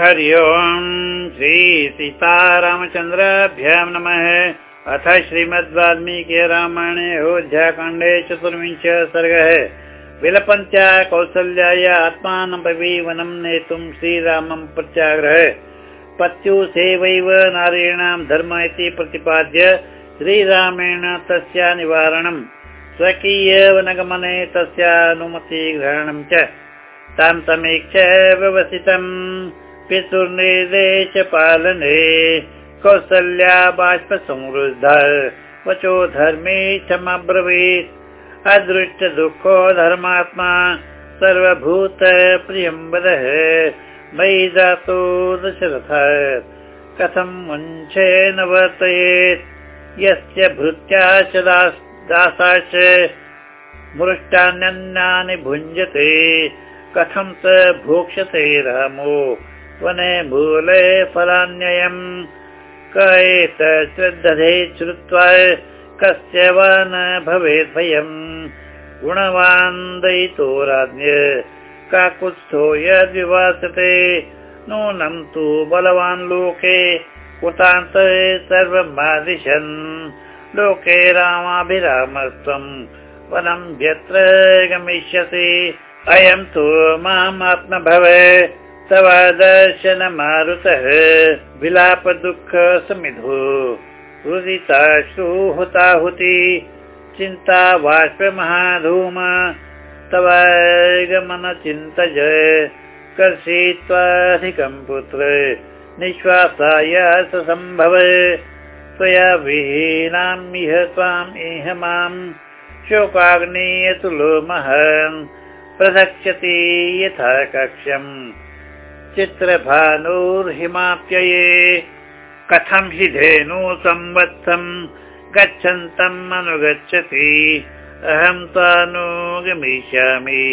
हरि ओम् श्रीसीतारामचन्द्राभ्यां नमः। अथ श्रीमद्वाल्मीकि रामायणे अयोध्याकाण्डे चतुर्विंश सर्गः। विलपन्त्या कौसल्याय आत्मानं नेतुं श्रीरामं प्रत्याग्रह। पत्यु सेवैव नारीणां धर्म इति प्रतिपाद्य श्रीरामेण तस्य निवारणम्। स्वकीयवनगमने तस्यानुमतिग्रहणं च। तां समीक्ष व्यवसितम् पितुर्निर्देश पालने कौसल्या बाष्पसंवृद्ध। वचो धर्मे क्षमब्रवीत्। अदृष्ट दुःखो धर्मात्मा सर्वभूत प्रियं वदः मयि दातो दशरथ। कथं मुञ्चेन वर्तयेत्। यस्य भृत्या च दासाश्च मृष्टान्यन्नानि भुञ्जते। कथं स भोक्ष्यते रामो वने मूले फलान्ययम्। क एतश्रद्धे श्रुत्वा कस्य वा न भवेत् भयम्। गुणवान् दयितो राज्ञ काकुत्स्थो यद्विवासते। नूनं तु बलवान् लोके कुतान्त सर्वमादिशन्। लोके रामाभिरामस्त्वम् वनं यत्र गमिष्यसि। अयं तु मामात्मभव तव दर्शन मारुतः विलाप दुःख समिधो हुताहुति चिन्ता बाष्प महाधूम तव गमन चिन्तय कर्षयित्वाधिकं पुत्र निःश्वासाय सम्भव त्वया विहीनाम् इह त्वाम् इह माम्। शोकाग्नियतुलो महन् प्रदक्षति यथा कक्ष्यम् चित्रभानुर्हिमाप्यये कथं हि धेनु संवत्सम् गच्छन्तम् अनुगच्छति। अहं त्वानुगमिष्यामि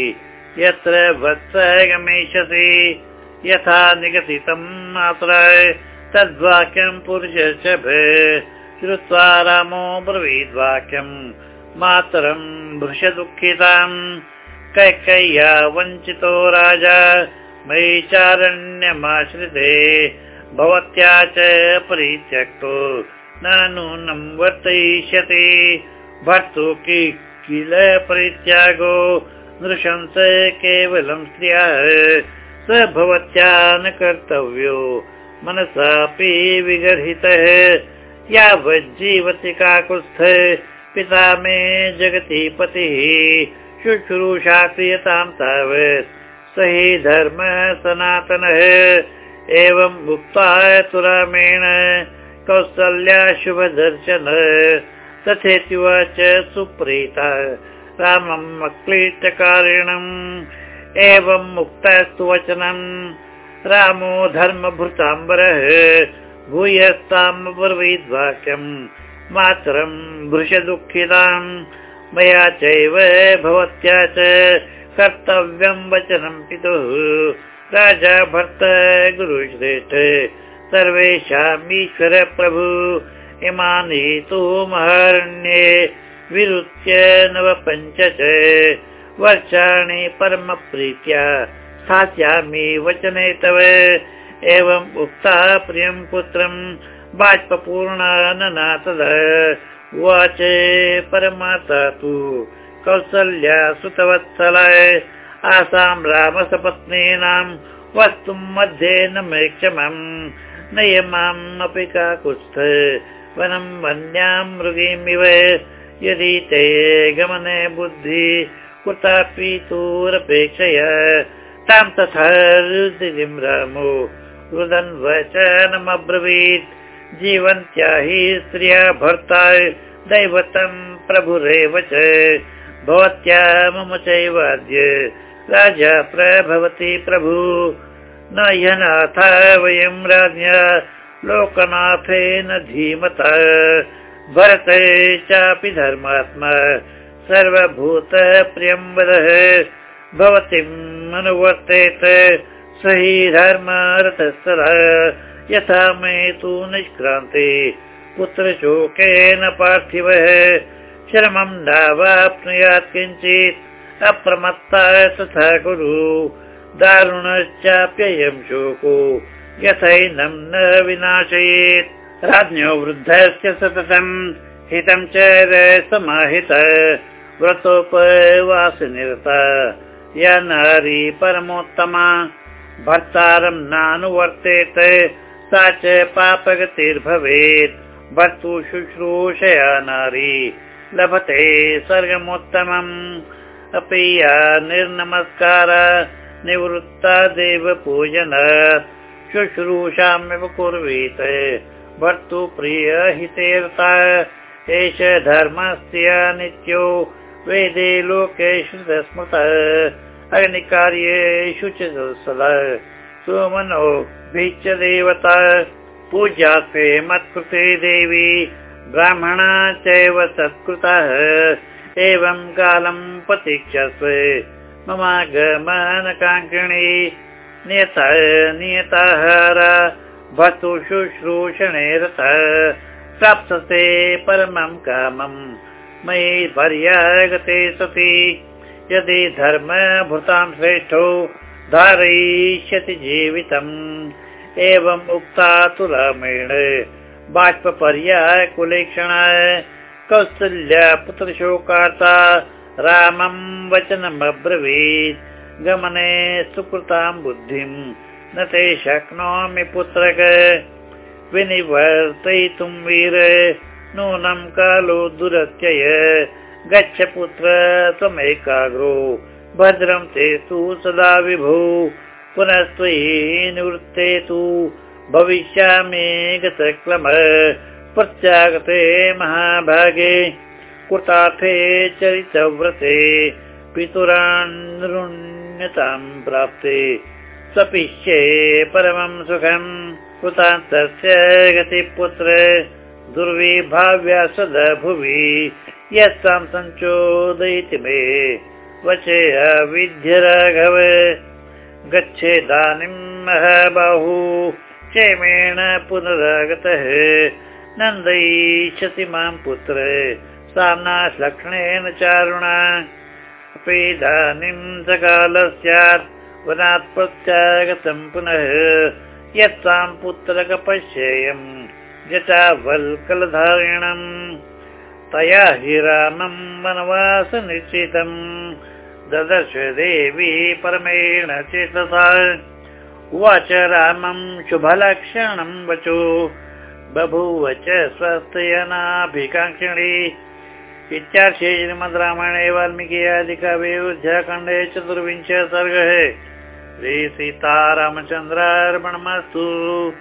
यत्र वत्स गमिष्यसि यथा निगदितम् अत्र तद्वाक्यम् पुरुष श्रुत्वा रामो ब्रवीद्वाक्यम् मातरम् भृशदुःखिताम् कैकय्या वञ्चितो राजा मयि चारण्यमाश्रिते भवत्या च परित्यक्तो न नूनं वर्तयिष्यति किल परित्यागो? नृशंस केवलं स्त्रियः स भवत्या न कर्तव्यो मनसापि विगर्हितः। यावज्जीवति काकुत्स्थ। पिता मे जगति पतिः। शुश्रूषा क्रियतां तावत् स हि धर्म सनातनः। एवम् उक्त्वा तु रामेण कौसल्या शुभदर्शन। तथेति च सुप्रीता। रामम् अक्लीष्टकारिणम् एवम् मुक्तस्तु वचनम् रामो धर्मभृताम्बरः। भूयस्ताम् ब्रवीद्वाक्यम् मातरम् भृशदुःखिताम्। मया चैव भवत्या च कर्तव्यं वचनं पितुः। राजा भर्त गुरुश्रेष्ठ सर्वेषामीश्वर प्रभु। इमानि तु महारण्ये विरुच्य नव पञ्च च वर्षाणि परमप्रीत्या स्थास्यामि वचने तव। एवम् उक्ता प्रियं पुत्रम् बाष्पूर्णा उवाच परमाता तु कौसल्या सुतवत्सलाय। आसां रामसपत्नीनां वस्तुं मध्ये न मे क्षमम् नय माम् अपि काकुत्स्थ वनं वन्यां मृगीमिव। यदि ते गमने बुद्धि कुतापि तूरपेक्षय तां तथा रामो। रुदन् वचनमब्रवीत्। जीवन्त्या हि स्त्रिया भर्ता दैवतम् प्रभुरेव च भवत्या मम चैवाद्य राजा प्रभवति प्रभु। न ह्यनाथ वयं राज्ञा लोकनाथेन धीमता। भरते चापि धर्मात्मा सर्वभूत प्रियं वदः। भवतीम् अनुवर्तेत स हि धर्मरथस्तरः यथा मे तु निष्क्रान्ते। पुत्रशोकेन पार्थिवः श्रमं नावाप्नुयात् किञ्चित्। अप्रमत्ता तथा कुरु। दारुणश्चाप्ययं शोको। यथैनं न विनाशयेत्। राज्ञो वृद्धस्य सततम्। हितं च समाहित। व्रतोपवासनिरत। या नारी परमोत्तमा। भर्तारं नानुवर्तेत। सा च पापगतिर्भवेत्। भर्तु शुश्रूषया नारी लभते सर्गमोत्तमम् अपि या निर्नमस्कार निवृत्ता देवपूजन शुश्रूषामेव कुर्वीत भर्तुप्रियहितेर्ता एष धर्मस्य नित्यो वेदे लोकेषु स्मृतः अग्निकार्येषु च सुमनो भिच्च देवता। पूजास्ते मत्कृते देवी ब्राह्मणा चैव सत्कृतः। एवं कालं प्रतीक्षस्व। ममागमनकाङ्क्षिणी नियत नियताहार भतु शुश्रूषणे रतः। प्राप्स्यते परमं कामम् मयि पर्यागते सति। यदि धर्मभृतां श्रेष्ठो धारयिष्यति जीवितम्। एवम् उक्ता तु रामेण बाष्पर्याय कुलेक्षणाय कौसल्या पुत्रशोकार्ता रामं वचनमब्रवीत् गमने सुकृतां बुद्धिम् न ते शक्नोमि पुत्रक। विनिवर्तयितुं वीर नूनं कालो दुरत्यय। गच्छ पुत्र त्वमेकाग्रो भद्रं ते तु सदा विभो। पुनस्त्वयि निवृत्ते तु भविष्यामि गतक्लम प्रत्यागते महाभागे कृतार्थे चरितव्रते पितुरान्नृण्यतां प्राप्ते सपिष्ये परमं सुखम् कृतान्तस्य गतिपुत्र दुर्विभाव्या सदा भुवि यस्तां सञ्चोदयति मे वचे अविद्य राघव गच्छेदानीं महाबाहु क्षेमेण पुनरागतः नन्दयिष्यति मां पुत्र इदानीं सकालः स्यात् वनात् प्रत्यागतं पुनः यत्सां पुत्रकपश्येयम् जटावल्कलधारिणम् तया हि रामं वनवासनिश्चितम् ददश देवी परमेण चेतसा उवाच रामं शुभलक्षणं वचो। बभूव च स्वस्थयनाभिकाङ्क्षिणी इत्यार्थे श्रीमद् रामायणे वाल्मीकि आदिकवे अयोध्याखण्डे चतुर्विंश सर्गः। श्रीसीतारामचन्द्रार्पणमस्तु